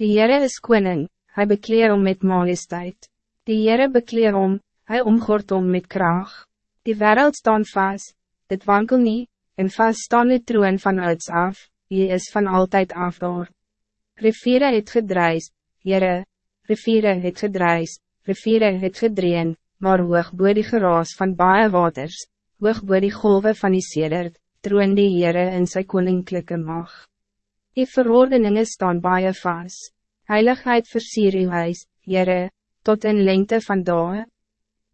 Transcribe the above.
Die Heere is koning, hij bekleer om met majesteit. Die Heere bekleer om, hij omgort om met kracht. Die wereld staan vast, dit wankel niet, en vast staan de troon van uits af, die is van altijd af door. Riviere het gedreis, Heere, riviere het gedreis, riviere het gedreen, maar hoog boe die geraas van baie waters, hoog boe die golven van die sedert, troon die Heere in sy koninklijke mag. Die verordeningen staan baie vast, heiligheid versier uw huis, Heere, tot in lengte van dagen.